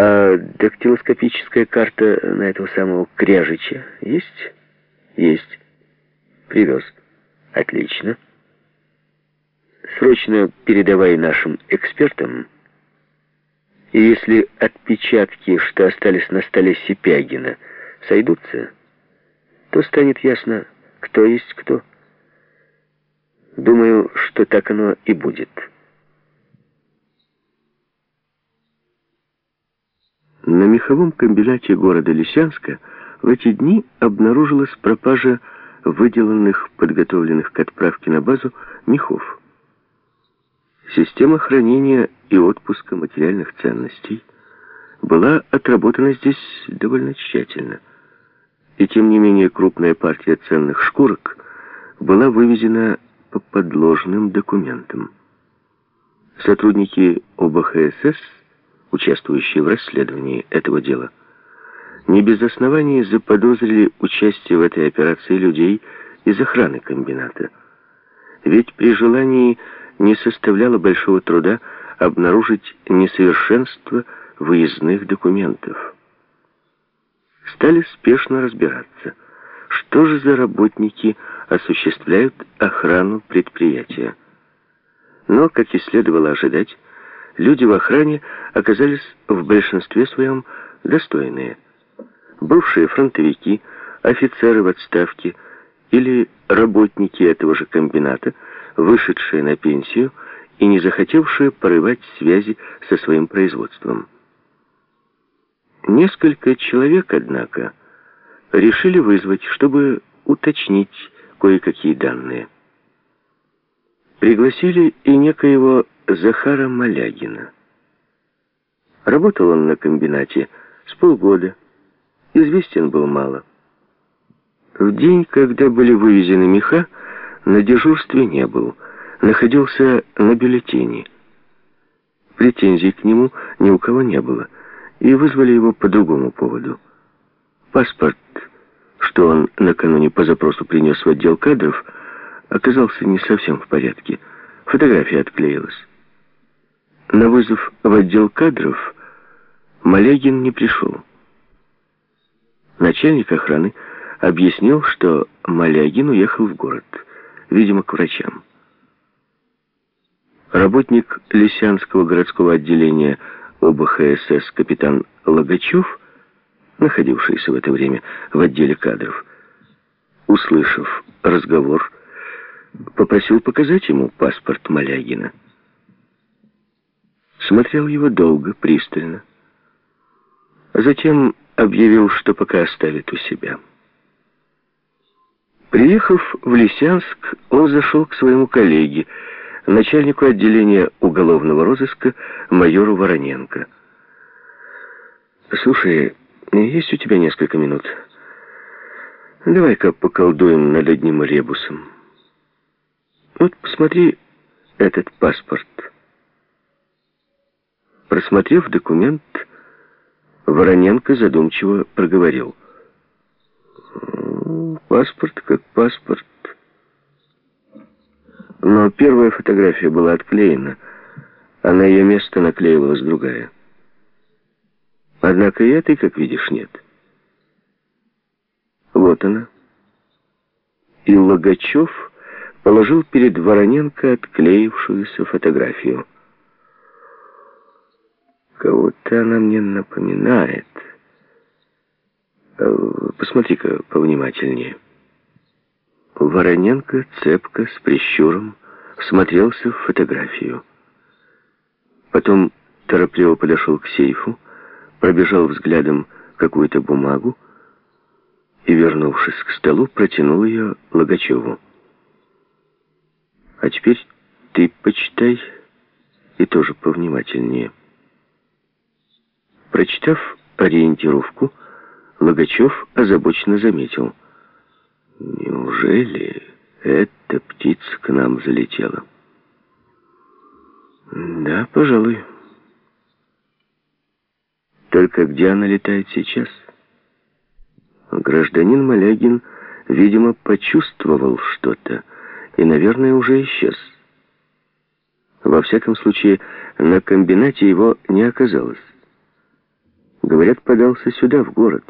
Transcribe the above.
А дактилоскопическая карта на этого самого Кряжича есть? Есть. Привез. Отлично. Срочно передавай нашим экспертам. И если отпечатки, что остались на столе Сипягина, сойдутся, то станет ясно, кто есть кто. Думаю, что так оно и будет. На меховом комбинате города Лисянска в эти дни обнаружилась пропажа выделанных, подготовленных к отправке на базу мехов. Система хранения и отпуска материальных ценностей была отработана здесь довольно тщательно. И тем не менее крупная партия ценных шкурок была вывезена по подложным документам. Сотрудники ОБХСС, участвующие в расследовании этого дела, не без оснований заподозрили участие в этой операции людей из охраны комбината. Ведь при желании не составляло большого труда обнаружить несовершенство выездных документов. Стали спешно разбираться, что же за работники осуществляют охрану предприятия. Но, как и следовало ожидать, люди в охране оказались в большинстве своем достойные. Бывшие фронтовики, офицеры в отставке или работники этого же комбината – вышедшие на пенсию и не захотевшие порывать связи со своим производством. Несколько человек, однако, решили вызвать, чтобы уточнить кое-какие данные. Пригласили и некоего Захара Малягина. Работал он на комбинате с полгода, известен был мало. В день, когда были вывезены меха, на дежурстве не был, находился на бюллетене. Претензий к нему ни у кого не было, и вызвали его по другому поводу. Паспорт, что он накануне по запросу принес в отдел кадров, оказался не совсем в порядке. Фотография отклеилась. На вызов в отдел кадров Малягин не пришел. Начальник охраны объяснил, что Малягин уехал в город видимо, к врачам. Работник Лисянского городского отделения ОБХСС капитан Логачев, находившийся в это время в отделе кадров, услышав разговор, попросил показать ему паспорт Малягина. Смотрел его долго, пристально, а затем объявил, что пока оставит у себя. Приехав в Лисянск, он зашел к своему коллеге, начальнику отделения уголовного розыска, майору Вороненко. «Слушай, есть у тебя несколько минут? Давай-ка поколдуем над одним ребусом. Вот посмотри этот паспорт». Просмотрев документ, Вороненко задумчиво проговорил – Паспорт как паспорт. Но первая фотография была отклеена, а на ее место наклеивалась другая. Однако и этой, как видишь, нет. Вот она. И Логачев положил перед Вороненко отклеившуюся фотографию. Кого-то она мне напоминает. Э, посмотри-ка повнимательнее. Вороненко цепко, с прищуром, всмотрелся в фотографию. Потом торопливо подошел к сейфу, пробежал взглядом какую-то бумагу и, вернувшись к столу, протянул ее Логачеву. «А теперь ты почитай и тоже повнимательнее». Прочитав ориентировку, Логачев озабоченно заметил. «Неужели эта птица к нам залетела?» «Да, пожалуй. Только где она летает сейчас?» Гражданин Малягин, видимо, почувствовал что-то и, наверное, уже исчез. Во всяком случае, на комбинате его не оказалось. Говорят, подался сюда, в город.